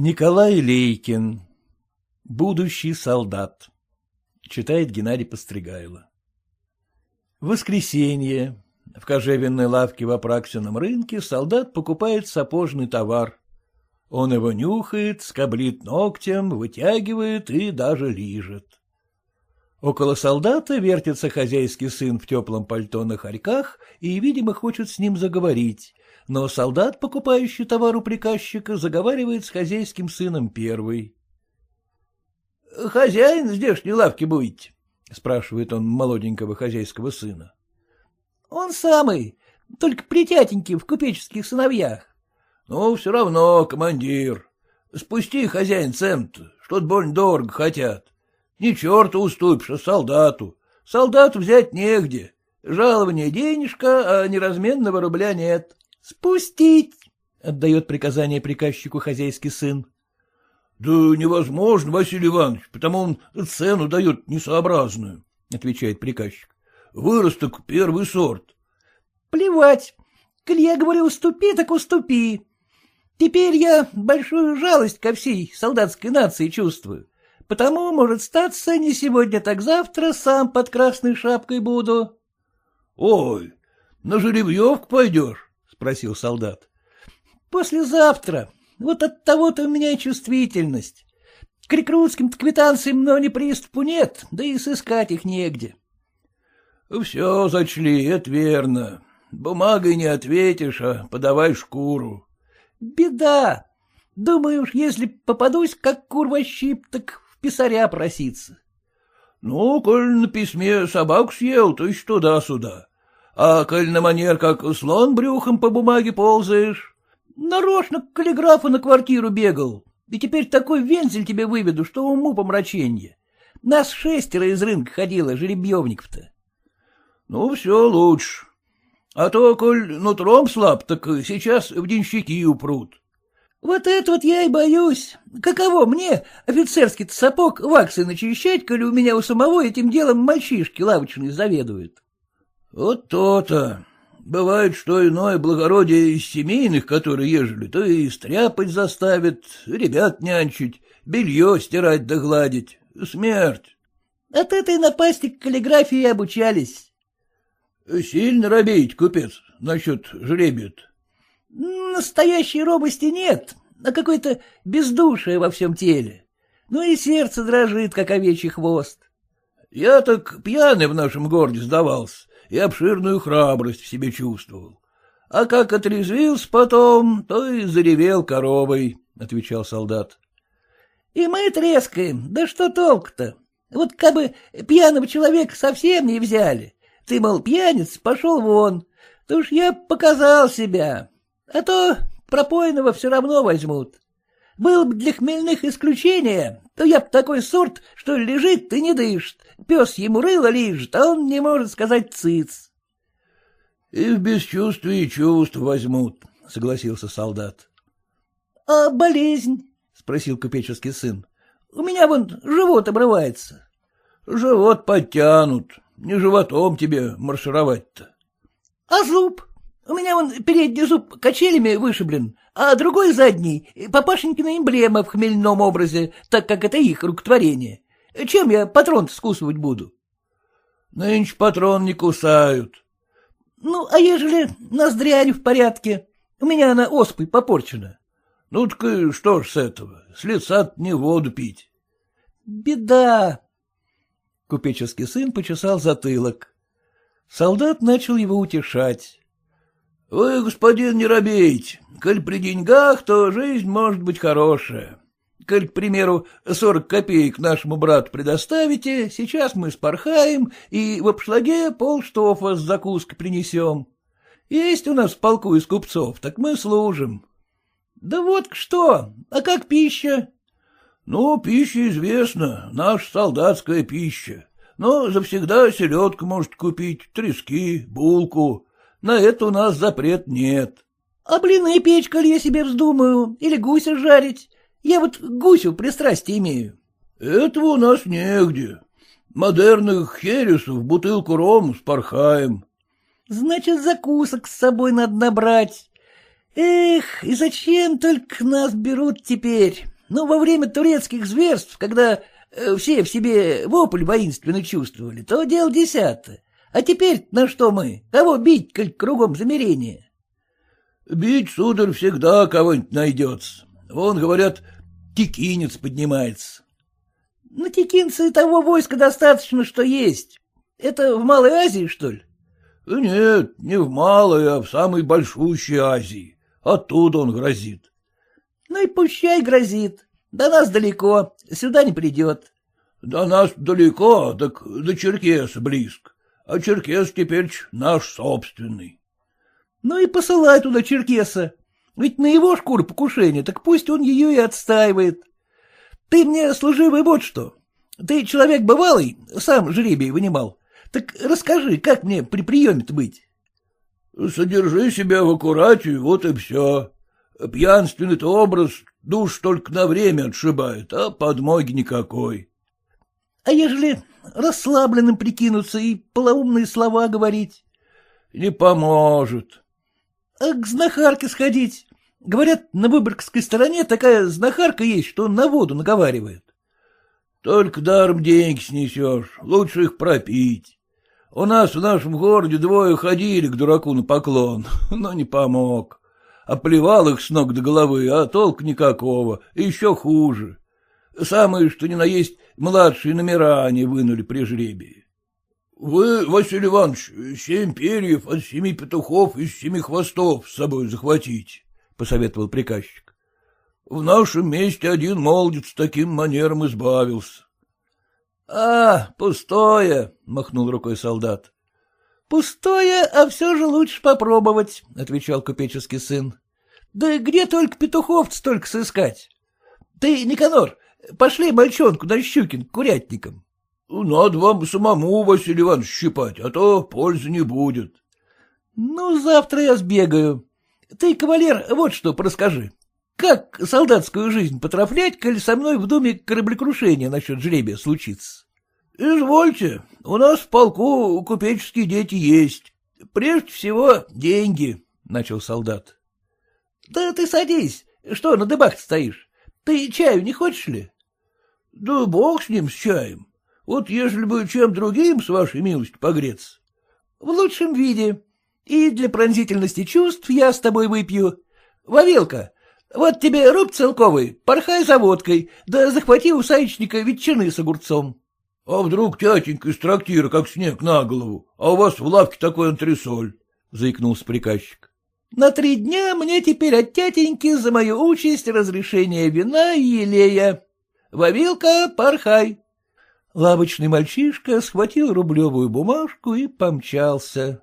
Николай Лейкин. Будущий солдат. Читает Геннадий Постригайло. Воскресенье. В кожевенной лавке в Апраксином рынке солдат покупает сапожный товар. Он его нюхает, скоблит ногтем, вытягивает и даже лижет. Около солдата вертится хозяйский сын в теплом пальто на хорьках и, видимо, хочет с ним заговорить, но солдат, покупающий товар у приказчика, заговаривает с хозяйским сыном первый. — Хозяин здешней лавки будете? — спрашивает он молоденького хозяйского сына. — Он самый, только притятенький в купеческих сыновьях. — Ну, все равно, командир. Спусти, хозяин, цент, что-то больно дорого хотят. Не черту уступишь, а солдату. Солдату взять негде. Жалование денежка, а неразменного рубля нет. — Спустить! — отдает приказание приказчику хозяйский сын. — Да невозможно, Василий Иванович, потому он цену дает несообразную, — отвечает приказчик. — Выросток первый сорт. — Плевать. Коль я говорю, уступи, так уступи. Теперь я большую жалость ко всей солдатской нации чувствую. Потому, может, статься, не сегодня, так завтра сам под красной шапкой буду. — Ой, на жеребьевку пойдешь? — спросил солдат. — Послезавтра. Вот от того-то у меня и чувствительность. К рекрутским квитанциям, но не приступу нет, да и сыскать их негде. — Все зачли, это верно. Бумагой не ответишь, а подавай шкуру. — Беда. Думаю уж, если попадусь, как курва щип, так в писаря проситься. — Ну, коль на письме собаку съел, то еще туда-сюда. А коль на манер, как слон брюхом по бумаге ползаешь... Нарочно к каллиграфу на квартиру бегал. И теперь такой вензель тебе выведу, что уму помраченье. Нас шестеро из рынка ходило, жеребьевников-то. — Ну, все лучше. А то, коль нутром слаб, так сейчас в денщики упрут. — Вот это вот я и боюсь. Каково мне, офицерский-то сапог, ваксы начищать, коли у меня у самого этим делом мальчишки лавочные заведуют? — Вот то-то. Бывает, что иное благородие из семейных, которые ежели, то и стряпать заставит, ребят нянчить, белье стирать да гладить. Смерть. От этой напасти к каллиграфии обучались. Сильно робеет купец насчет жребия -то. Настоящей робости нет, а какое-то бездушие во всем теле. Ну и сердце дрожит, как овечий хвост. Я так пьяный в нашем городе сдавался и обширную храбрость в себе чувствовал. А как отрезвился потом, то и заревел коровой, — отвечал солдат. — И мы трескаем, да что толк-то? Вот как бы пьяного человека совсем не взяли. Ты, мол, пьяниц, пошел вон. То уж я показал себя. А то пропойного все равно возьмут. Был бы для хмельных исключение, то я б такой сорт, что лежит и не дышит. Пес ему рыло лежит, а он не может сказать циц. — И в бесчувствии чувств возьмут, — согласился солдат. — А болезнь? — спросил купеческий сын. — У меня вон живот обрывается. — Живот подтянут. Не животом тебе маршировать-то. — А зуб? У меня вон передний зуб качелями вышиблен, а другой задний — папашенькина эмблема в хмельном образе, так как это их рукотворение. Чем я патрон скусывать буду? — Нынче патрон не кусают. — Ну, а ежели ноздря не в порядке? У меня она оспой попорчена. — Ну так и что ж с этого? С лица не воду пить. — Беда. Купеческий сын почесал затылок. Солдат начал его утешать. — Вы, господин, не робейте. Коль при деньгах, то жизнь может быть хорошая. Коль, к примеру, сорок копеек нашему брату предоставите, сейчас мы спорхаем и в обшлаге полштофа с закуской принесем. Есть у нас в полку из купцов, так мы служим. Да вот что, а как пища? Ну, пища известна, наша солдатская пища. Но завсегда селедку может купить, трески, булку, на это у нас запрет нет. — А блины печь, коль я себе вздумаю, или гуся жарить? Я вот гусю пристрастие имею. — Этого у нас негде. Модерных хересов бутылку рому спорхаем. — Значит, закусок с собой надо набрать. Эх, и зачем только нас берут теперь? Ну, во время турецких зверств, когда э, все в себе вопль воинственно чувствовали, то дело десятое. А теперь на что мы? Кого бить, коль кругом замерение? Бить, сударь, всегда кого-нибудь найдется. Вон, говорят, текинец поднимается. На текинца и того войска достаточно, что есть. Это в Малой Азии, что ли? Нет, не в Малой, а в самой большущей Азии. Оттуда он грозит. Ну и пущай грозит. До нас далеко, сюда не придет. До нас далеко, так до Черкес близко. А Черкес теперь наш собственный. Ну и посылай туда Черкеса. Ведь на его шкуру покушение, так пусть он ее и отстаивает. Ты мне, служивый, вот что. Ты человек бывалый, сам жребий вынимал. Так расскажи, как мне при приеме-то быть? Содержи себя в аккурате, вот и все. Пьянственный-то образ душ только на время отшибает, а подмоги никакой. А ежели расслабленным прикинуться и полоумные слова говорить? Не поможет. А к знахарке сходить? Говорят, на Выборгской стороне такая знахарка есть, что на воду наговаривает. Только даром деньги снесешь, лучше их пропить. У нас в нашем городе двое ходили к дураку на поклон, но не помог. Оплевал их с ног до головы, а толк никакого, еще хуже. Самые, что ни на есть, младшие номера они вынули при жребии. — Вы, Василий Иванович, семь перьев от семи петухов из семи хвостов с собой захватите, — посоветовал приказчик. — В нашем месте один молодец таким манером избавился. — А, пустое, — махнул рукой солдат. — Пустое, а все же лучше попробовать, — отвечал купеческий сын. — Да где только петухов столько сыскать? Ты, Никанор, пошли мальчонку на Щукин к курятникам. — Надо вам самому, Василий Иванович, щипать, а то пользы не будет. — Ну, завтра я сбегаю. Ты, кавалер, вот что расскажи. Как солдатскую жизнь потрафлять, коль со мной в доме кораблекрушения насчет жребия случится? — Извольте, у нас в полку купеческие дети есть. Прежде всего, деньги, — начал солдат. — Да ты садись, что на дыбах стоишь? Ты чаю не хочешь ли? — Да бог с ним, с чаем. Вот ежели бы чем другим, с вашей милостью, погреться. — В лучшем виде. И для пронзительности чувств я с тобой выпью. Вавилка, вот тебе руб целковый, порхай за водкой, да захвати у саечника ветчины с огурцом. — А вдруг тятенька из трактира, как снег на голову, а у вас в лавке такой антресоль? — заикнулся приказчик. — На три дня мне теперь от тятеньки за мою участь разрешение вина и елея. Вавилка, порхай. Лавочный мальчишка схватил рублевую бумажку и помчался.